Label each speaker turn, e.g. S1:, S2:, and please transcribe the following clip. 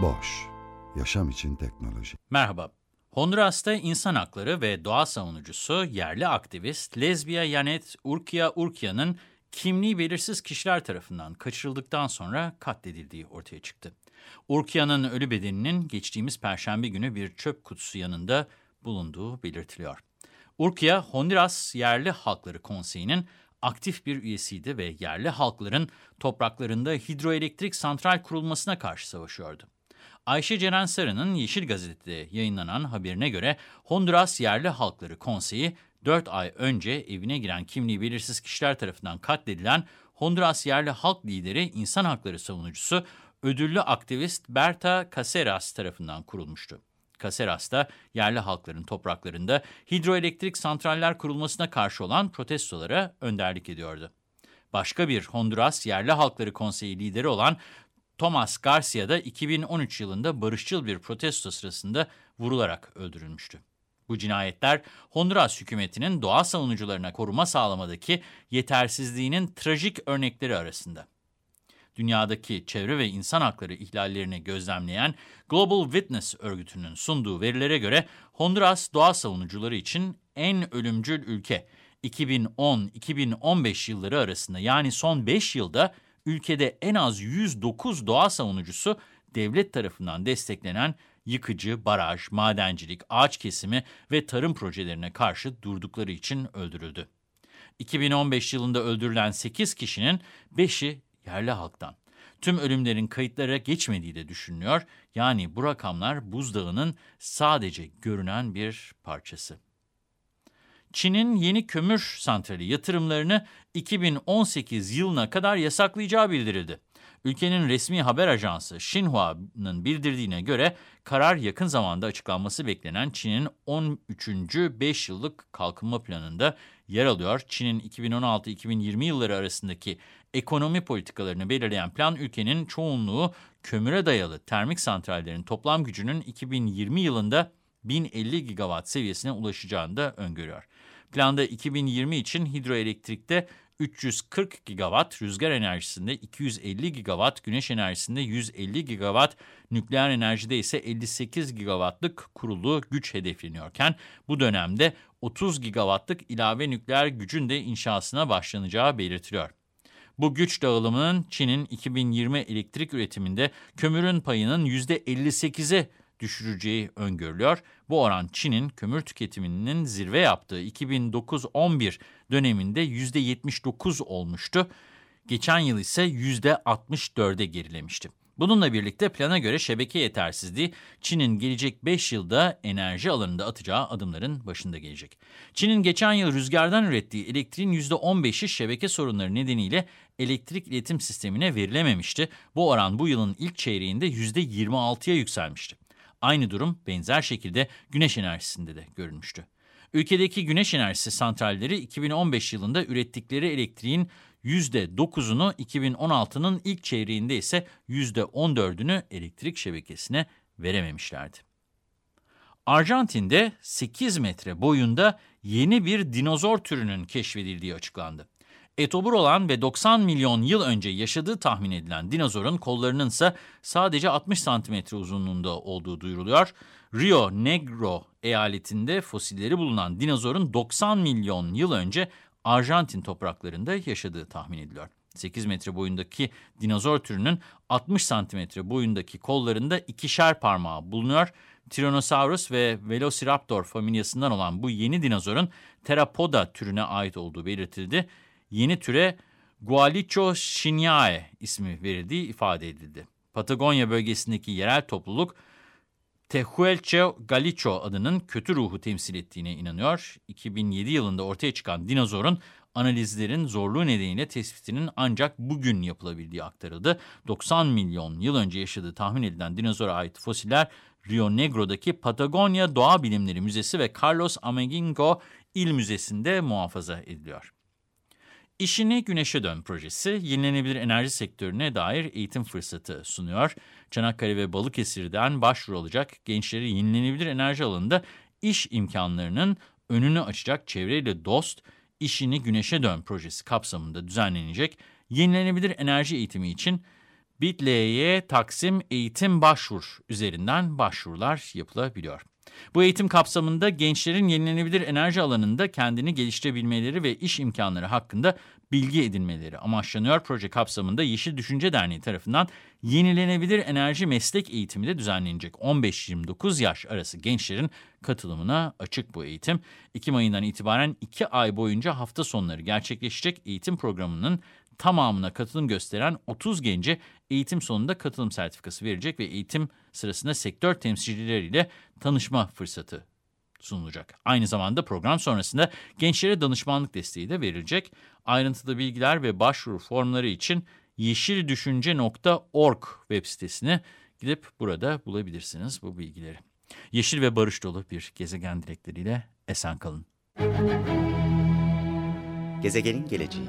S1: Boş, yaşam için teknoloji.
S2: Merhaba. Honduras'ta insan hakları ve doğa savunucusu yerli aktivist Lesbia Yanet Urkia Urkia'nın kimliği belirsiz kişiler tarafından kaçırıldıktan sonra katledildiği ortaya çıktı. Urkia'nın ölü bedeninin geçtiğimiz perşembe günü bir çöp kutusu yanında bulunduğu belirtiliyor. Urkia, Honduras Yerli Halkları Konseyi'nin aktif bir üyesiydi ve yerli halkların topraklarında hidroelektrik santral kurulmasına karşı savaşıyordu. Ayşe Ceren Sarı'nın Yeşil Gazete'de yayınlanan haberine göre Honduras Yerli Halkları Konseyi 4 ay önce evine giren kimliği belirsiz kişiler tarafından katledilen Honduras yerli halk lideri insan hakları savunucusu ödüllü aktivist Berta Caceres tarafından kurulmuştu. Caceres da yerli halkların topraklarında hidroelektrik santraller kurulmasına karşı olan protestolara önderlik ediyordu. Başka bir Honduras Yerli Halkları Konseyi lideri olan Thomas Garcia da 2013 yılında barışçıl bir protesto sırasında vurularak öldürülmüştü. Bu cinayetler Honduras hükümetinin doğa savunucularına koruma sağlamadaki yetersizliğinin trajik örnekleri arasında. Dünyadaki çevre ve insan hakları ihlallerini gözlemleyen Global Witness örgütünün sunduğu verilere göre Honduras doğa savunucuları için en ölümcül ülke. 2010-2015 yılları arasında yani son 5 yılda ülkede en az 109 doğa savunucusu devlet tarafından desteklenen yıkıcı, baraj, madencilik, ağaç kesimi ve tarım projelerine karşı durdukları için öldürüldü. 2015 yılında öldürülen 8 kişinin 5'i yerli halktan. Tüm ölümlerin kayıtlara geçmediği de düşünülüyor. Yani bu rakamlar buzdağının sadece görünen bir parçası. Çin'in yeni kömür santrali yatırımlarını 2018 yılına kadar yasaklayacağı bildirildi. Ülkenin resmi haber ajansı Xinhua'nın bildirdiğine göre karar yakın zamanda açıklanması beklenen Çin'in 13. 5 yıllık kalkınma planında yer alıyor. Çin'in 2016-2020 yılları arasındaki ekonomi politikalarını belirleyen plan ülkenin çoğunluğu kömüre dayalı termik santrallerin toplam gücünün 2020 yılında 1050 gigawatt seviyesine ulaşacağını da öngörüyor. Planda 2020 için hidroelektrikte 340 gigawatt, rüzgar enerjisinde 250 gigawatt, güneş enerjisinde 150 gigawatt, nükleer enerjide ise 58 gigawattlık kurulu güç hedefleniyorken bu dönemde 30 gigawattlık ilave nükleer gücün de inşasına başlanacağı belirtiliyor. Bu güç dağılımının Çin'in 2020 elektrik üretiminde kömürün payının %58'e düşüreceği öngörülüyor. Bu oran Çin'in kömür tüketiminin zirve yaptığı 2009-11 döneminde %79 olmuştu. Geçen yıl ise %64'e gerilemişti. Bununla birlikte plana göre şebeke yetersizliği Çin'in gelecek 5 yılda enerji alanında atacağı adımların başında gelecek. Çin'in geçen yıl rüzgardan ürettiği elektriğin %15'i şebeke sorunları nedeniyle elektrik iletim sistemine verilememişti. Bu oran bu yılın ilk çeyreğinde %26'ya yükselmişti. Aynı durum benzer şekilde güneş enerjisinde de görülmüştü. Ülkedeki güneş enerjisi santralleri 2015 yılında ürettikleri elektriğin %9'unu 2016'nın ilk çeyreğinde ise %14'ünü elektrik şebekesine verememişlerdi. Arjantin'de 8 metre boyunda yeni bir dinozor türünün keşfedildiği açıklandı. Etobur olan ve 90 milyon yıl önce yaşadığı tahmin edilen dinozorun kollarının ise sadece 60 santimetre uzunluğunda olduğu duyuruluyor. Rio Negro eyaletinde fosilleri bulunan dinozorun 90 milyon yıl önce Arjantin topraklarında yaşadığı tahmin ediliyor. 8 metre boyundaki dinozor türünün 60 santimetre boyundaki kollarında ikişer parmağı bulunuyor. Tyrannosaurus ve Velociraptor familyasından olan bu yeni dinozorun Theropoda türüne ait olduğu belirtildi. Yeni türe Gualicho shinyae ismi verildiği ifade edildi. Patagonya bölgesindeki yerel topluluk Tehuelche Galicho adının kötü ruhu temsil ettiğine inanıyor. 2007 yılında ortaya çıkan dinozorun analizlerin zorluğu nedeniyle tespitinin ancak bugün yapılabildiği aktarıldı. 90 milyon yıl önce yaşadığı tahmin edilen dinozora ait fosiller Rio Negro'daki Patagonya Doğa Bilimleri Müzesi ve Carlos Amegingo İl Müzesi'nde muhafaza ediliyor. İşini Güneşe Dön projesi yenilenebilir enerji sektörüne dair eğitim fırsatı sunuyor. Çanakkale ve Balıkesir'den başvuru olacak gençleri yenilenebilir enerji alanında iş imkanlarının önünü açacak çevreyle dost İşini Güneşe Dön projesi kapsamında düzenlenecek yenilenebilir enerji eğitimi için bit.ly Taksim Eğitim Başvur üzerinden başvurular yapılabiliyor. Bu eğitim kapsamında gençlerin yenilenebilir enerji alanında kendini geliştirebilmeleri ve iş imkanları hakkında bilgi edinmeleri amaçlanıyor. Proje kapsamında Yeşil Düşünce Derneği tarafından yenilenebilir enerji meslek eğitimi de düzenlenecek. 15-29 yaş arası gençlerin katılımına açık bu eğitim. Ekim ayından itibaren 2 ay boyunca hafta sonları gerçekleşecek eğitim programının tamamına katılım gösteren 30 gence eğitim sonunda katılım sertifikası verecek ve eğitim sırasında sektör temsilcileriyle tanışma fırsatı sunulacak. Aynı zamanda program sonrasında gençlere danışmanlık desteği de verilecek. Ayrıntılı bilgiler ve başvuru formları için yeşildüşünce.org web sitesine gidip burada bulabilirsiniz bu bilgileri. Yeşil ve barış dolu bir gezegen dilekleriyle esen kalın.
S3: Gezegenin geleceği